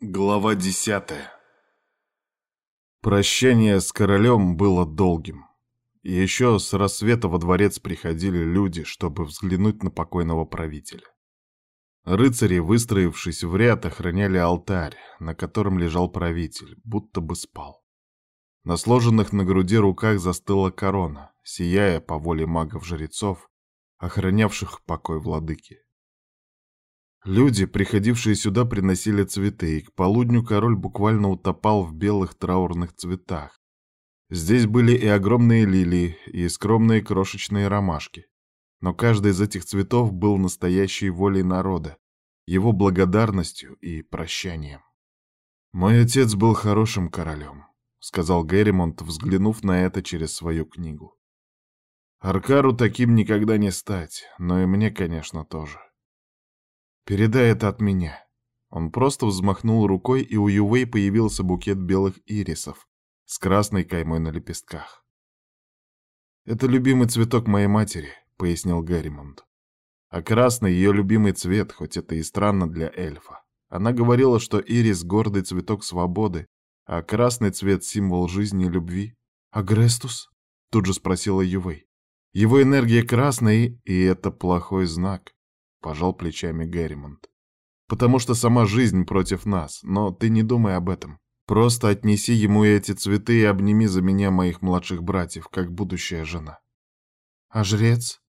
Глава десятая Прощание с королем было долгим. Еще с рассвета во дворец приходили люди, чтобы взглянуть на покойного правителя. Рыцари, выстроившись в ряд, охраняли алтарь, на котором лежал правитель, будто бы спал. На сложенных на груди руках застыла корона, сияя по воле магов-жрецов, охранявших покой владыки. Люди, приходившие сюда, приносили цветы, и к полудню король буквально утопал в белых траурных цветах. Здесь были и огромные лилии, и скромные крошечные ромашки. Но каждый из этих цветов был настоящей волей народа, его благодарностью и прощанием. «Мой отец был хорошим королем», — сказал Герримонт, взглянув на это через свою книгу. «Аркару таким никогда не стать, но и мне, конечно, тоже. «Передай это от меня». Он просто взмахнул рукой, и у Ювей появился букет белых ирисов с красной каймой на лепестках. «Это любимый цветок моей матери», — пояснил Гарримонд. «А красный — ее любимый цвет, хоть это и странно для эльфа. Она говорила, что ирис — гордый цветок свободы, а красный цвет — символ жизни и любви. «А Грестус?» — тут же спросила Ювей. «Его энергия красная, и это плохой знак. — пожал плечами Герримонт. «Потому что сама жизнь против нас, но ты не думай об этом. Просто отнеси ему эти цветы и обними за меня моих младших братьев, как будущая жена». «А жрец?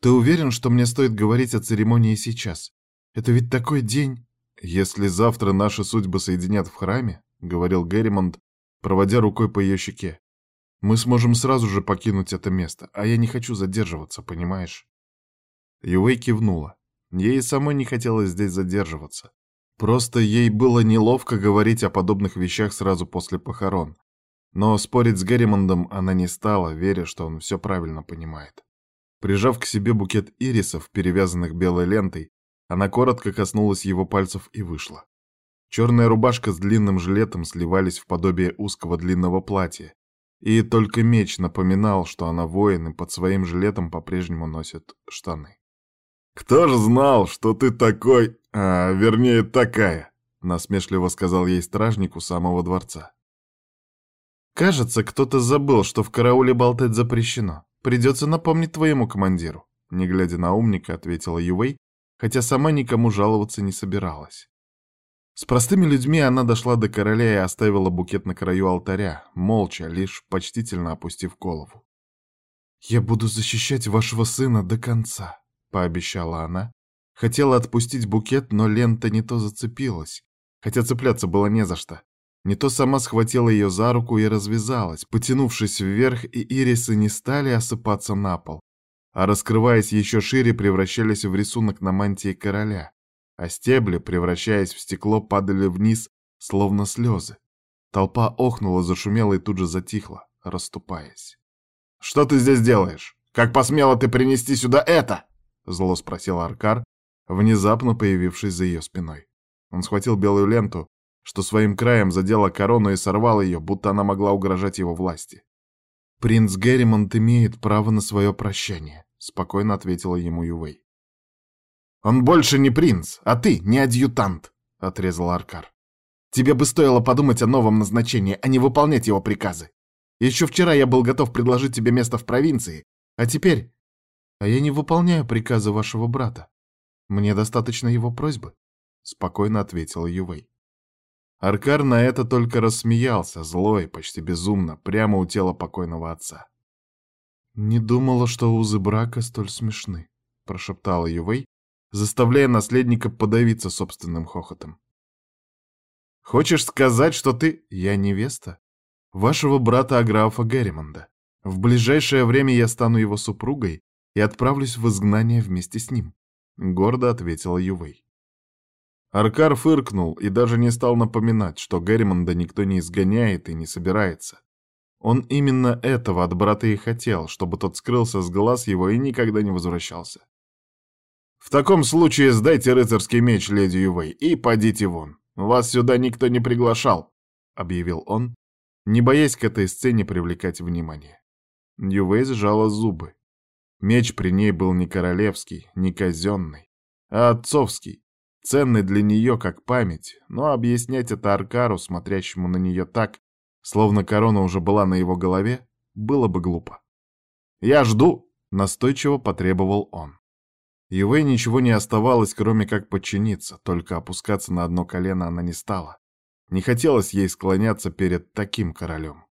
Ты уверен, что мне стоит говорить о церемонии сейчас? Это ведь такой день...» «Если завтра наши судьбы соединят в храме», — говорил Герримонт, проводя рукой по ее щеке, «мы сможем сразу же покинуть это место, а я не хочу задерживаться, понимаешь?» Ювей кивнула. Ей самой не хотелось здесь задерживаться. Просто ей было неловко говорить о подобных вещах сразу после похорон. Но спорить с Герримондом она не стала, веря, что он все правильно понимает. Прижав к себе букет ирисов, перевязанных белой лентой, она коротко коснулась его пальцев и вышла. Черная рубашка с длинным жилетом сливались в подобие узкого длинного платья, и только меч напоминал, что она воин и под своим жилетом по-прежнему носит штаны. «Кто ж знал, что ты такой, а, вернее, такая?» — насмешливо сказал ей стражник у самого дворца. «Кажется, кто-то забыл, что в карауле болтать запрещено. Придется напомнить твоему командиру», — не глядя на умника, ответила Ювей, хотя сама никому жаловаться не собиралась. С простыми людьми она дошла до короля и оставила букет на краю алтаря, молча, лишь почтительно опустив голову. «Я буду защищать вашего сына до конца», — пообещала она. Хотела отпустить букет, но лента не то зацепилась, хотя цепляться было не за что. Не то сама схватила ее за руку и развязалась, потянувшись вверх, и ирисы не стали осыпаться на пол, а раскрываясь еще шире, превращались в рисунок на мантии короля, а стебли, превращаясь в стекло, падали вниз, словно слезы. Толпа охнула, зашумела и тут же затихла, расступаясь. «Что ты здесь делаешь? Как посмела ты принести сюда это?» Зло спросил Аркар, внезапно появившись за ее спиной. Он схватил белую ленту, что своим краем задела корону и сорвал ее, будто она могла угрожать его власти. «Принц Герримонт имеет право на свое прощание», — спокойно ответила ему Ювей. «Он больше не принц, а ты не адъютант», — отрезал Аркар. «Тебе бы стоило подумать о новом назначении, а не выполнять его приказы. Еще вчера я был готов предложить тебе место в провинции, а теперь а я не выполняю приказы вашего брата. Мне достаточно его просьбы, спокойно ответила Ювей. Аркар на это только рассмеялся, злой, почти безумно, прямо у тела покойного отца. «Не думала, что узы брака столь смешны», — прошептала Ювей, заставляя наследника подавиться собственным хохотом. «Хочешь сказать, что ты...» «Я невеста вашего брата Аграфа Герримонда. В ближайшее время я стану его супругой, и отправлюсь в изгнание вместе с ним», — гордо ответила Ювей. Аркар фыркнул и даже не стал напоминать, что Герримонда никто не изгоняет и не собирается. Он именно этого от брата и хотел, чтобы тот скрылся с глаз его и никогда не возвращался. «В таком случае сдайте рыцарский меч, леди Ювей, и подите вон. Вас сюда никто не приглашал», — объявил он, не боясь к этой сцене привлекать внимание. Ювей сжала зубы. Меч при ней был не королевский, не казенный, а отцовский, ценный для нее как память, но объяснять это Аркару, смотрящему на нее так, словно корона уже была на его голове, было бы глупо. «Я жду!» — настойчиво потребовал он. Ювей ничего не оставалось, кроме как подчиниться, только опускаться на одно колено она не стала. Не хотелось ей склоняться перед таким королем.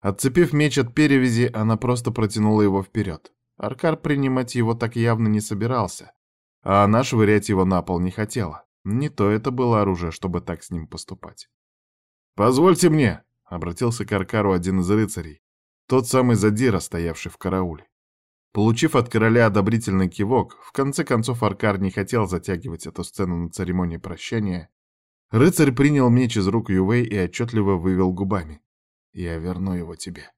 Отцепив меч от перевязи, она просто протянула его вперед. Аркар принимать его так явно не собирался, а она швырять его на пол не хотела. Не то это было оружие, чтобы так с ним поступать. «Позвольте мне!» — обратился к Аркару один из рыцарей, тот самый задира, стоявший в карауле. Получив от короля одобрительный кивок, в конце концов Аркар не хотел затягивать эту сцену на церемонии прощания. Рыцарь принял меч из рук Ювей и отчетливо вывел губами. «Я верну его тебе».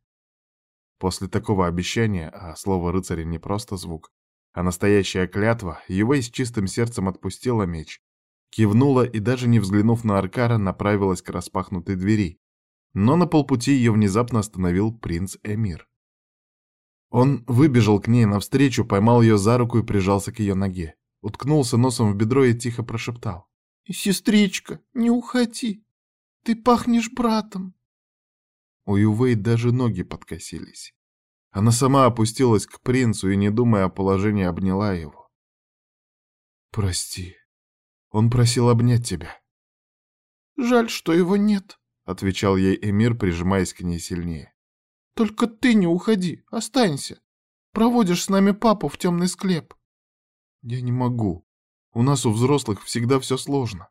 После такого обещания, а слово рыцаря не просто звук, а настоящая клятва, Ювей с чистым сердцем отпустила меч, кивнула и, даже не взглянув на Аркара, направилась к распахнутой двери. Но на полпути ее внезапно остановил принц Эмир. Он выбежал к ней навстречу, поймал ее за руку и прижался к ее ноге. Уткнулся носом в бедро и тихо прошептал. «Сестричка, не уходи! Ты пахнешь братом!» У Ювей даже ноги подкосились. Она сама опустилась к принцу и, не думая о положении, обняла его. «Прости. Он просил обнять тебя». «Жаль, что его нет», — отвечал ей Эмир, прижимаясь к ней сильнее. Только ты не уходи, останься. Проводишь с нами папу в темный склеп. Я не могу. У нас у взрослых всегда все сложно.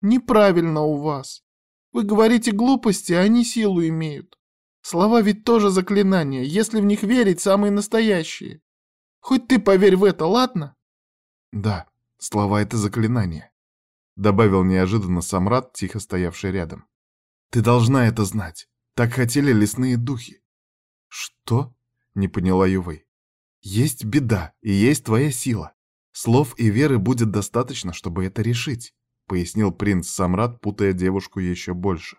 Неправильно у вас. Вы говорите глупости, а они силу имеют. Слова ведь тоже заклинания, если в них верить, самые настоящие. Хоть ты поверь в это, ладно? Да, слова — это заклинания, — добавил неожиданно Самрад, тихо стоявший рядом. Ты должна это знать. Так хотели лесные духи. Что? Не поняла Ювей. Есть беда, и есть твоя сила. Слов и веры будет достаточно, чтобы это решить, пояснил принц Самрад, путая девушку еще больше.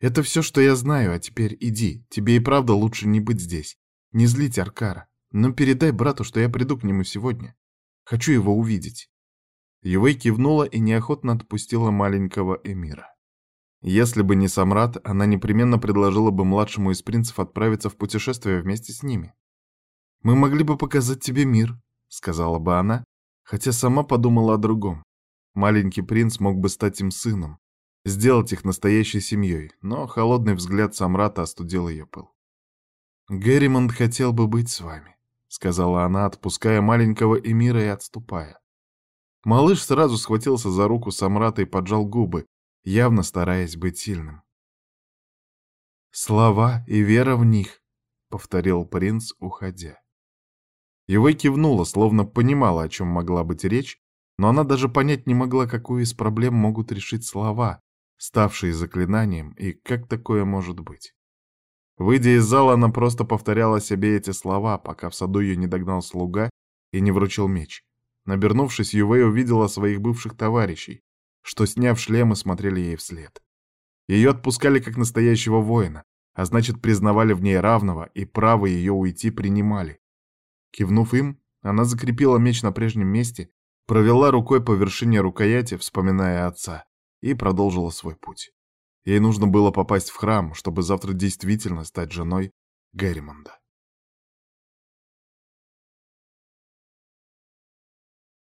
Это все, что я знаю, а теперь иди. Тебе и правда лучше не быть здесь. Не злить Аркара. Но передай брату, что я приду к нему сегодня. Хочу его увидеть. Ювей кивнула и неохотно отпустила маленького эмира. Если бы не Самрат, она непременно предложила бы младшему из принцев отправиться в путешествие вместе с ними. «Мы могли бы показать тебе мир», — сказала бы она, хотя сама подумала о другом. Маленький принц мог бы стать им сыном, сделать их настоящей семьей, но холодный взгляд Самрата остудил ее пыл. «Герримонт хотел бы быть с вами», — сказала она, отпуская маленького Эмира и отступая. Малыш сразу схватился за руку Самрата и поджал губы, явно стараясь быть сильным. «Слова и вера в них», — повторил принц, уходя. Его кивнула, словно понимала, о чем могла быть речь, но она даже понять не могла, какую из проблем могут решить слова, ставшие заклинанием, и как такое может быть. Выйдя из зала, она просто повторяла себе эти слова, пока в саду ее не догнал слуга и не вручил меч. Набернувшись, Ювей увидела своих бывших товарищей, что, сняв шлемы, смотрели ей вслед. Ее отпускали как настоящего воина, а значит, признавали в ней равного и право ее уйти принимали. Кивнув им, она закрепила меч на прежнем месте, провела рукой по вершине рукояти, вспоминая отца, и продолжила свой путь. Ей нужно было попасть в храм, чтобы завтра действительно стать женой Герримонда.